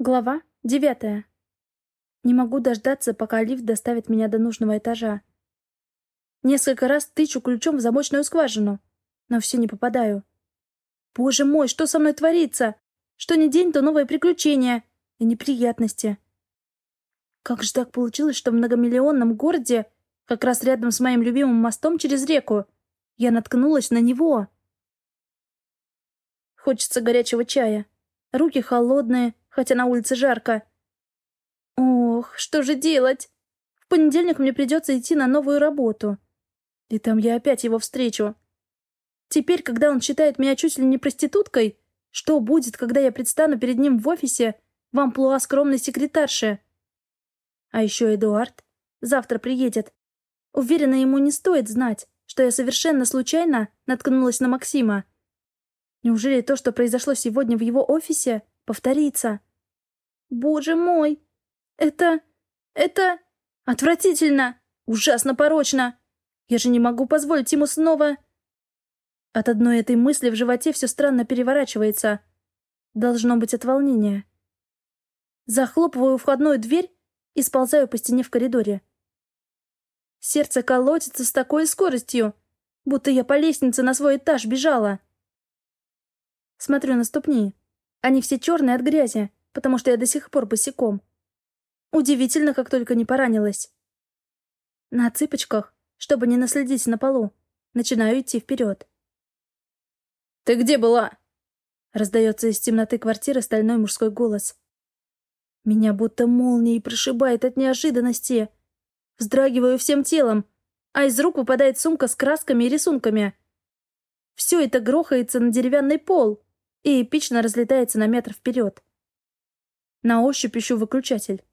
Глава девятая. Не могу дождаться, пока лифт доставит меня до нужного этажа. Несколько раз тычу ключом в замочную скважину, но все не попадаю. Боже мой, что со мной творится? Что ни день, то новые приключения и неприятности. Как же так получилось, что в многомиллионном городе, как раз рядом с моим любимым мостом через реку, я наткнулась на него? Хочется горячего чая. Руки холодные, хотя на улице жарко. Ох, что же делать? В понедельник мне придется идти на новую работу. И там я опять его встречу. Теперь, когда он считает меня чуть ли не проституткой, что будет, когда я предстану перед ним в офисе в амплуа скромной секретарши? А еще Эдуард завтра приедет. Уверена, ему не стоит знать, что я совершенно случайно наткнулась на Максима. Неужели то, что произошло сегодня в его офисе, повторится? Боже мой! Это... это... отвратительно! Ужасно порочно! Я же не могу позволить ему снова... От одной этой мысли в животе все странно переворачивается. Должно быть от волнения. Захлопываю входную дверь и сползаю по стене в коридоре. Сердце колотится с такой скоростью, будто я по лестнице на свой этаж бежала. Смотрю на ступни. Они все черные от грязи потому что я до сих пор босиком. Удивительно, как только не поранилась. На цыпочках, чтобы не наследить на полу, начинаю идти вперед. «Ты где была?» Раздается из темноты квартиры стальной мужской голос. Меня будто молнией прошибает от неожиданности. Вздрагиваю всем телом, а из рук выпадает сумка с красками и рисунками. Все это грохается на деревянный пол и эпично разлетается на метр вперед. На ощупь ищу выключатель.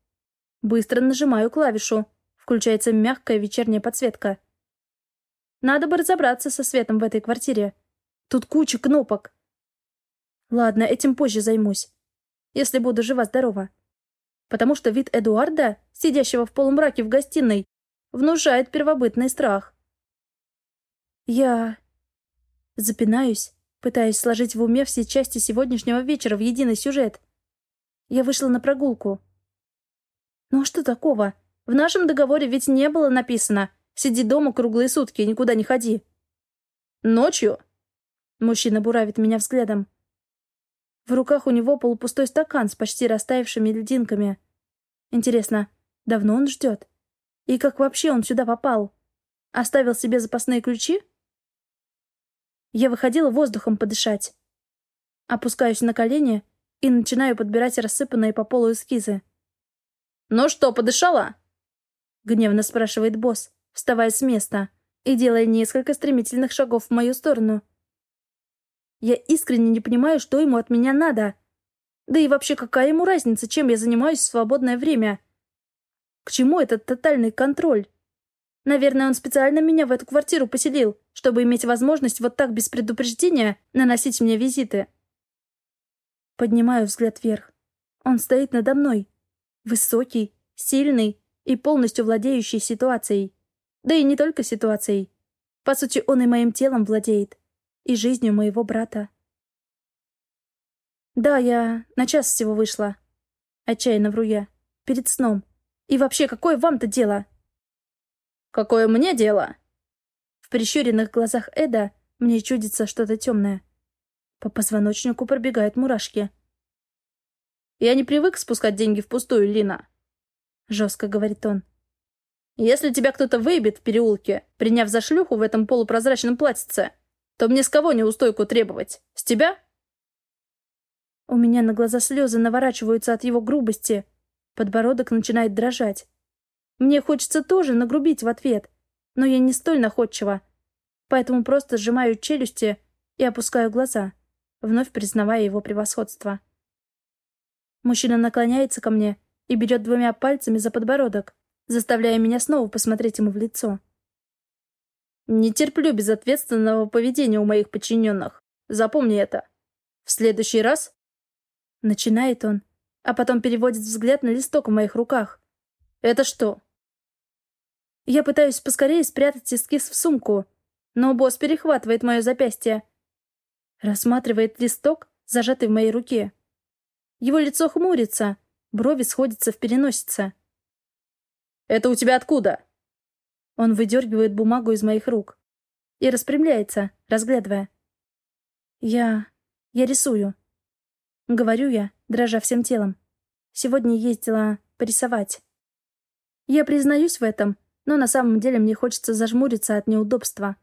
Быстро нажимаю клавишу. Включается мягкая вечерняя подсветка. Надо бы разобраться со светом в этой квартире. Тут куча кнопок. Ладно, этим позже займусь. Если буду жива-здорова. Потому что вид Эдуарда, сидящего в полумраке в гостиной, внушает первобытный страх. Я... Запинаюсь, пытаясь сложить в уме все части сегодняшнего вечера в единый сюжет. Я вышла на прогулку. Ну а что такого? В нашем договоре ведь не было написано «Сиди дома круглые сутки и никуда не ходи». «Ночью?» Мужчина буравит меня взглядом. В руках у него полупустой стакан с почти растаявшими льдинками. Интересно, давно он ждет? И как вообще он сюда попал? Оставил себе запасные ключи? Я выходила воздухом подышать. Опускаюсь на колени и начинаю подбирать рассыпанные по полу эскизы. «Ну что, подышала?» — гневно спрашивает босс, вставая с места и делая несколько стремительных шагов в мою сторону. Я искренне не понимаю, что ему от меня надо. Да и вообще, какая ему разница, чем я занимаюсь в свободное время? К чему этот тотальный контроль? Наверное, он специально меня в эту квартиру поселил, чтобы иметь возможность вот так без предупреждения наносить мне визиты. Поднимаю взгляд вверх. Он стоит надо мной. Высокий, сильный и полностью владеющий ситуацией. Да и не только ситуацией. По сути, он и моим телом владеет. И жизнью моего брата. Да, я на час всего вышла. Отчаянно вру я. Перед сном. И вообще, какое вам-то дело? Какое мне дело? В прищуренных глазах Эда мне чудится что-то темное. По позвоночнику пробегают мурашки. «Я не привык спускать деньги впустую, Лина», — жестко говорит он. «Если тебя кто-то выебет в переулке, приняв за шлюху в этом полупрозрачном платьице, то мне с кого неустойку требовать? С тебя?» У меня на глаза слезы наворачиваются от его грубости. Подбородок начинает дрожать. Мне хочется тоже нагрубить в ответ, но я не столь находчива, поэтому просто сжимаю челюсти и опускаю глаза вновь признавая его превосходство. Мужчина наклоняется ко мне и берет двумя пальцами за подбородок, заставляя меня снова посмотреть ему в лицо. «Не терплю безответственного поведения у моих подчиненных. Запомни это. В следующий раз...» Начинает он, а потом переводит взгляд на листок в моих руках. «Это что?» Я пытаюсь поскорее спрятать эскиз в сумку, но босс перехватывает мое запястье Рассматривает листок, зажатый в моей руке. Его лицо хмурится, брови сходятся в переносице. «Это у тебя откуда?» Он выдергивает бумагу из моих рук и распрямляется, разглядывая. «Я... я рисую». Говорю я, дрожа всем телом. Сегодня ездила порисовать. Я признаюсь в этом, но на самом деле мне хочется зажмуриться от неудобства.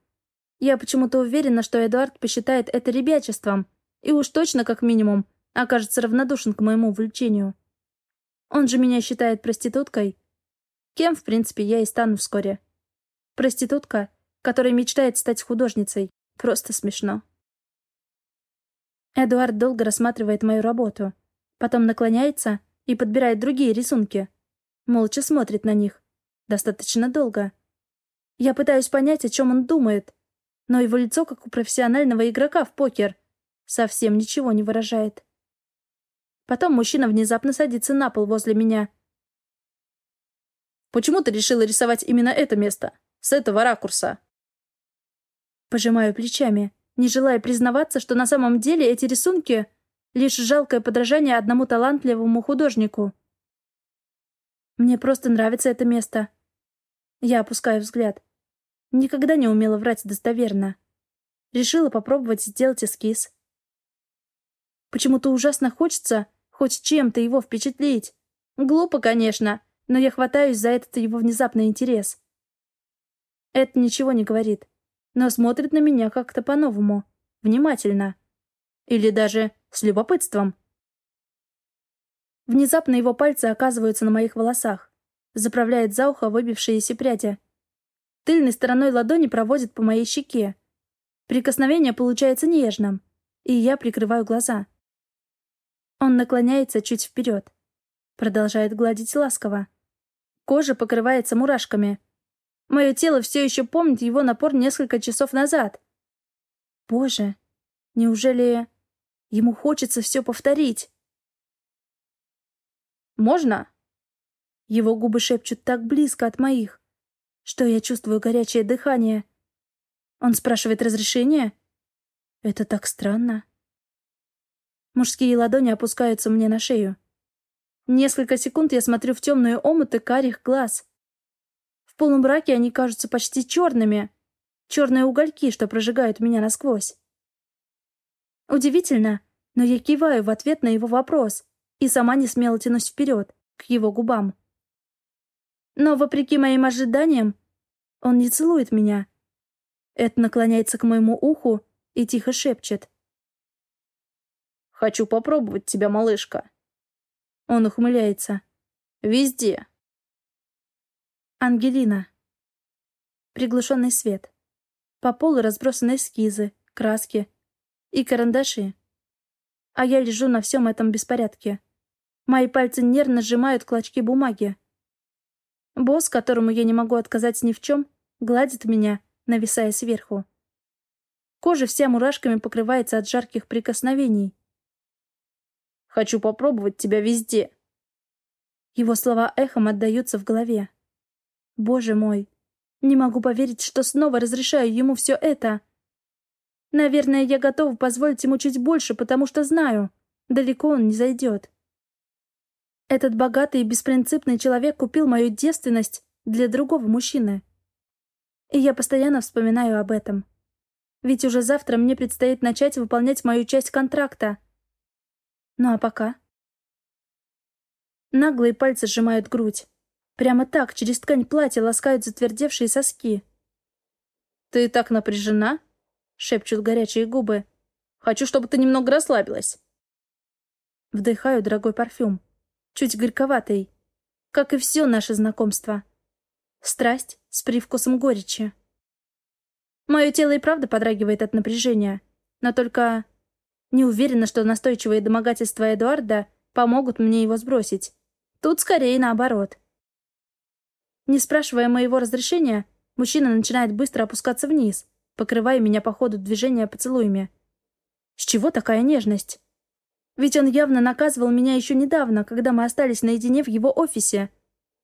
Я почему-то уверена, что Эдуард посчитает это ребячеством, и уж точно, как минимум, окажется равнодушен к моему увлечению. Он же меня считает проституткой. Кем, в принципе, я и стану вскоре. Проститутка, которая мечтает стать художницей. Просто смешно. Эдуард долго рассматривает мою работу. Потом наклоняется и подбирает другие рисунки. Молча смотрит на них. Достаточно долго. Я пытаюсь понять, о чем он думает, но его лицо, как у профессионального игрока в покер, совсем ничего не выражает. Потом мужчина внезапно садится на пол возле меня. «Почему ты решила рисовать именно это место? С этого ракурса?» Пожимаю плечами, не желая признаваться, что на самом деле эти рисунки — лишь жалкое подражание одному талантливому художнику. Мне просто нравится это место. Я опускаю взгляд. Никогда не умела врать достоверно. Решила попробовать сделать эскиз. Почему-то ужасно хочется хоть чем-то его впечатлить. Глупо, конечно, но я хватаюсь за этот его внезапный интерес. Это ничего не говорит, но смотрит на меня как-то по-новому, внимательно. Или даже с любопытством. Внезапно его пальцы оказываются на моих волосах, заправляет за ухо выбившиеся пряди. Тыльной стороной ладони проводит по моей щеке. Прикосновение получается нежным, и я прикрываю глаза. Он наклоняется чуть вперед. Продолжает гладить ласково. Кожа покрывается мурашками. Мое тело все еще помнит его напор несколько часов назад. Боже, неужели ему хочется все повторить? «Можно?» Его губы шепчут так близко от моих, что я чувствую горячее дыхание. Он спрашивает разрешения? Это так странно. Мужские ладони опускаются мне на шею. Несколько секунд я смотрю в темные омуты карих глаз. В полумраке они кажутся почти черными. Черные угольки, что прожигают меня насквозь. Удивительно, но я киваю в ответ на его вопрос и сама не смело тянусь вперед, к его губам. Но, вопреки моим ожиданиям, он не целует меня. Эд наклоняется к моему уху и тихо шепчет. «Хочу попробовать тебя, малышка». Он ухмыляется. «Везде». Ангелина. Приглушенный свет. По полу разбросаны эскизы, краски и карандаши. А я лежу на всем этом беспорядке. Мои пальцы нервно сжимают клочки бумаги. Босс, которому я не могу отказать ни в чем, гладит меня, нависая сверху. Кожа вся мурашками покрывается от жарких прикосновений. «Хочу попробовать тебя везде». Его слова эхом отдаются в голове. Боже мой, не могу поверить, что снова разрешаю ему все это. Наверное, я готова позволить ему чуть больше, потому что знаю, далеко он не зайдет. Этот богатый и беспринципный человек купил мою девственность для другого мужчины. И я постоянно вспоминаю об этом. Ведь уже завтра мне предстоит начать выполнять мою часть контракта. Ну а пока... Наглые пальцы сжимают грудь. Прямо так, через ткань платья ласкают затвердевшие соски. «Ты так напряжена?» — шепчут горячие губы. «Хочу, чтобы ты немного расслабилась». Вдыхаю дорогой парфюм чуть горьковатый, как и все наше знакомство. Страсть с привкусом горечи. Мое тело и правда подрагивает от напряжения, но только не уверена, что настойчивые домогательства Эдуарда помогут мне его сбросить. Тут скорее наоборот. Не спрашивая моего разрешения, мужчина начинает быстро опускаться вниз, покрывая меня по ходу движения поцелуями. С чего такая нежность? Ведь он явно наказывал меня еще недавно, когда мы остались наедине в его офисе.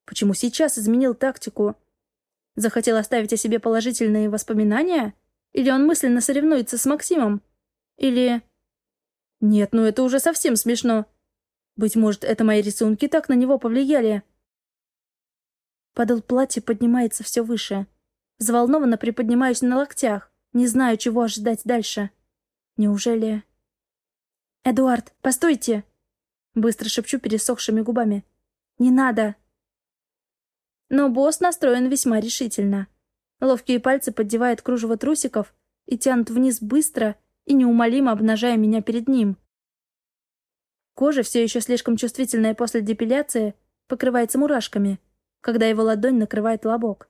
Почему сейчас изменил тактику? Захотел оставить о себе положительные воспоминания? Или он мысленно соревнуется с Максимом? Или... Нет, ну это уже совсем смешно. Быть может, это мои рисунки так на него повлияли. Подол платья поднимается все выше. Взволнованно приподнимаюсь на локтях, не знаю, чего ожидать дальше. Неужели... «Эдуард, постойте!» Быстро шепчу пересохшими губами. «Не надо!» Но босс настроен весьма решительно. Ловкие пальцы поддевают кружево трусиков и тянут вниз быстро и неумолимо обнажая меня перед ним. Кожа, все еще слишком чувствительная после депиляции, покрывается мурашками, когда его ладонь накрывает лобок.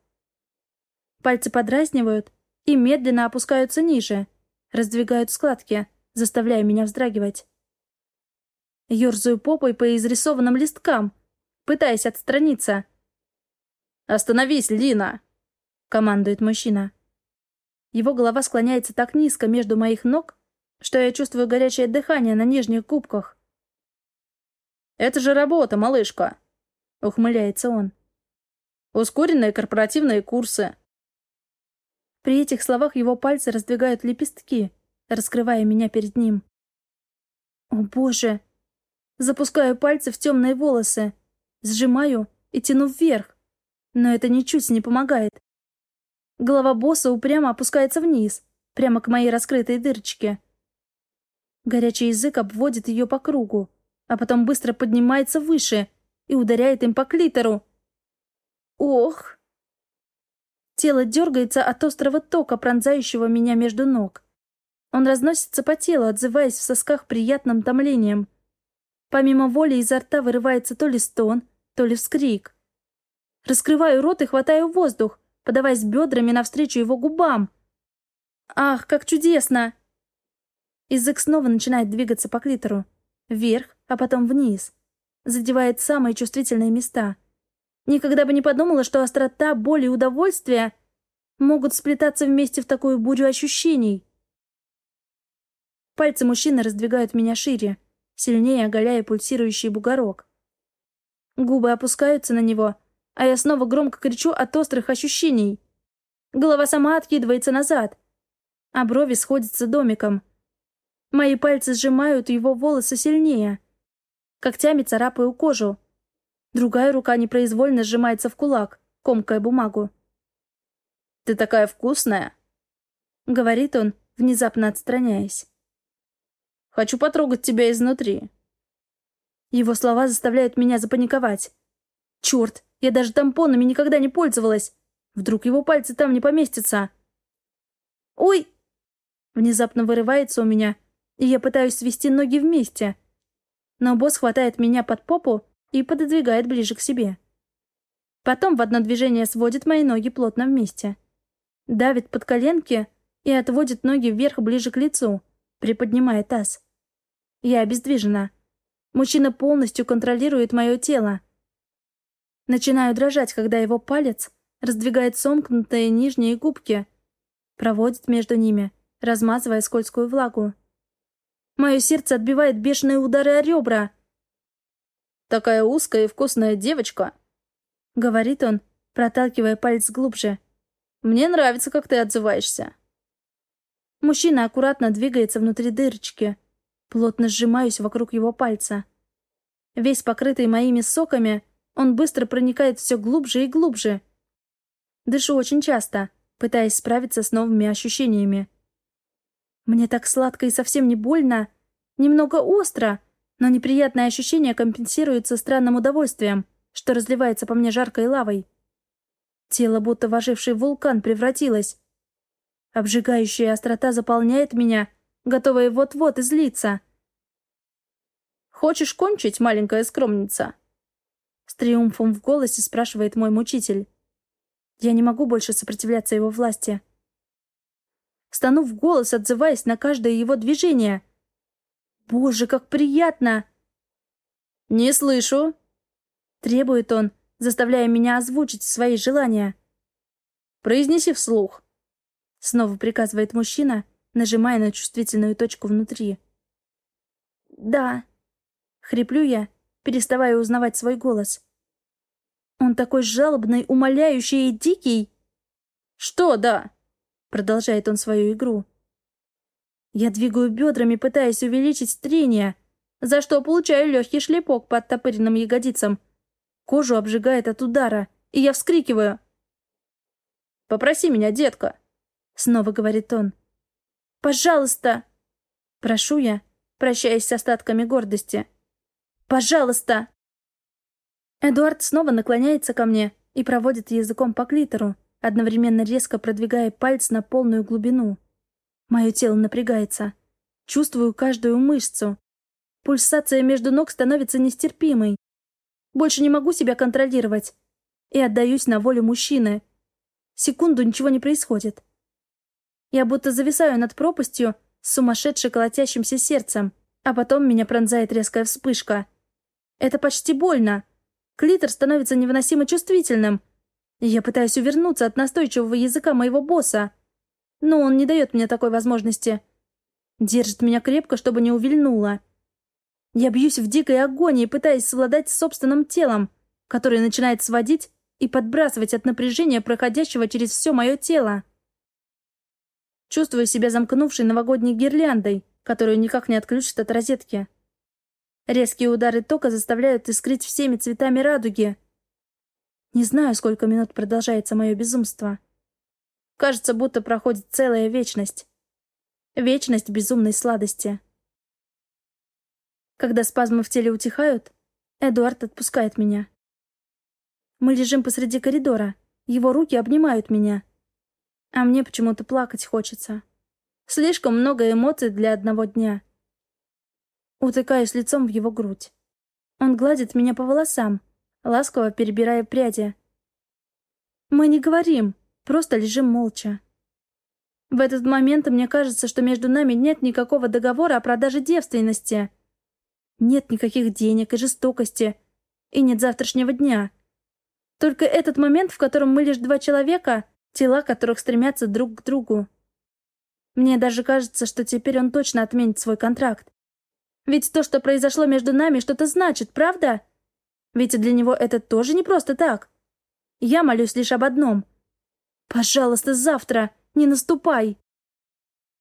Пальцы подразнивают и медленно опускаются ниже, раздвигают складки, заставляя меня вздрагивать. Ёрзаю попой по изрисованным листкам, пытаясь отстраниться — «Остановись, Лина!» — командует мужчина. Его голова склоняется так низко между моих ног, что я чувствую горячее дыхание на нижних губках. «Это же работа, малышка!» — ухмыляется он. «Ускоренные корпоративные курсы». При этих словах его пальцы раздвигают лепестки, раскрывая меня перед ним. «О, боже!» Запускаю пальцы в темные волосы, сжимаю и тяну вверх, но это ничуть не помогает. Голова босса упрямо опускается вниз, прямо к моей раскрытой дырочке. Горячий язык обводит ее по кругу, а потом быстро поднимается выше и ударяет им по клитору. Ох! Тело дергается от острого тока, пронзающего меня между ног. Он разносится по телу, отзываясь в сосках приятным томлением. Помимо воли изо рта вырывается то ли стон, то ли вскрик. Раскрываю рот и хватаю воздух, подаваясь бедрами навстречу его губам. Ах, как чудесно! Язык снова начинает двигаться по клитору. Вверх, а потом вниз. Задевает самые чувствительные места. Никогда бы не подумала, что острота, боль и удовольствие могут сплетаться вместе в такую бурю ощущений. Пальцы мужчины раздвигают меня шире, сильнее оголяя пульсирующий бугорок. Губы опускаются на него — а я снова громко кричу от острых ощущений. Голова сама откидывается назад, а брови сходятся домиком. Мои пальцы сжимают его волосы сильнее. Когтями царапаю кожу. Другая рука непроизвольно сжимается в кулак, комкая бумагу. «Ты такая вкусная!» — говорит он, внезапно отстраняясь. «Хочу потрогать тебя изнутри». Его слова заставляют меня запаниковать. Черт, я даже тампонами никогда не пользовалась. Вдруг его пальцы там не поместятся. «Ой!» Внезапно вырывается у меня, и я пытаюсь свести ноги вместе. Но босс хватает меня под попу и пододвигает ближе к себе. Потом в одно движение сводит мои ноги плотно вместе. Давит под коленки и отводит ноги вверх ближе к лицу, приподнимая таз. Я обездвижена. Мужчина полностью контролирует мое тело. Начинаю дрожать, когда его палец раздвигает сомкнутые нижние губки, проводит между ними, размазывая скользкую влагу. Мое сердце отбивает бешеные удары о ребра. «Такая узкая и вкусная девочка!» — говорит он, проталкивая палец глубже. «Мне нравится, как ты отзываешься». Мужчина аккуратно двигается внутри дырочки. Плотно сжимаюсь вокруг его пальца. Весь покрытый моими соками, он быстро проникает все глубже и глубже. Дышу очень часто, пытаясь справиться с новыми ощущениями. Мне так сладко и совсем не больно. Немного остро, но неприятное ощущение компенсируется странным удовольствием, что разливается по мне жаркой лавой. Тело, будто воживший вулкан, превратилось. Обжигающая острота заполняет меня, готовая вот-вот излиться. «Хочешь кончить, маленькая скромница?» С триумфом в голосе спрашивает мой мучитель. Я не могу больше сопротивляться его власти. Стану в голос, отзываясь на каждое его движение. «Боже, как приятно!» «Не слышу!» Требует он, заставляя меня озвучить свои желания. «Произнеси вслух!» Снова приказывает мужчина, нажимая на чувствительную точку внутри. «Да!» Хриплю я, переставая узнавать свой голос. Он такой жалобный, умоляющий и дикий. «Что, да?» — продолжает он свою игру. Я двигаю бедрами, пытаясь увеличить трение, за что получаю легкий шлепок под топыренным ягодицам. Кожу обжигает от удара, и я вскрикиваю. «Попроси меня, детка», — снова говорит он. «Пожалуйста!» Прошу я, прощаясь с остатками гордости. «Пожалуйста!» Эдуард снова наклоняется ко мне и проводит языком по клитору, одновременно резко продвигая пальц на полную глубину. Мое тело напрягается. Чувствую каждую мышцу. Пульсация между ног становится нестерпимой. Больше не могу себя контролировать. И отдаюсь на волю мужчины. Секунду ничего не происходит. Я будто зависаю над пропастью с сумасшедше колотящимся сердцем, а потом меня пронзает резкая вспышка. Это почти больно. Клитор становится невыносимо чувствительным. Я пытаюсь увернуться от настойчивого языка моего босса. Но он не дает мне такой возможности. Держит меня крепко, чтобы не увильнула. Я бьюсь в дикой агонии, пытаясь совладать с собственным телом, которое начинает сводить и подбрасывать от напряжения, проходящего через все мое тело. Чувствую себя замкнувшей новогодней гирляндой, которую никак не отключат от розетки. Резкие удары тока заставляют искрить всеми цветами радуги. Не знаю, сколько минут продолжается мое безумство. Кажется, будто проходит целая вечность. Вечность безумной сладости. Когда спазмы в теле утихают, Эдуард отпускает меня. Мы лежим посреди коридора. Его руки обнимают меня. А мне почему-то плакать хочется. Слишком много эмоций для одного дня. Утыкаюсь лицом в его грудь. Он гладит меня по волосам, ласково перебирая пряди. Мы не говорим, просто лежим молча. В этот момент мне кажется, что между нами нет никакого договора о продаже девственности. Нет никаких денег и жестокости. И нет завтрашнего дня. Только этот момент, в котором мы лишь два человека, тела которых стремятся друг к другу. Мне даже кажется, что теперь он точно отменит свой контракт. Ведь то, что произошло между нами, что-то значит, правда? Ведь для него это тоже не просто так. Я молюсь лишь об одном. Пожалуйста, завтра не наступай.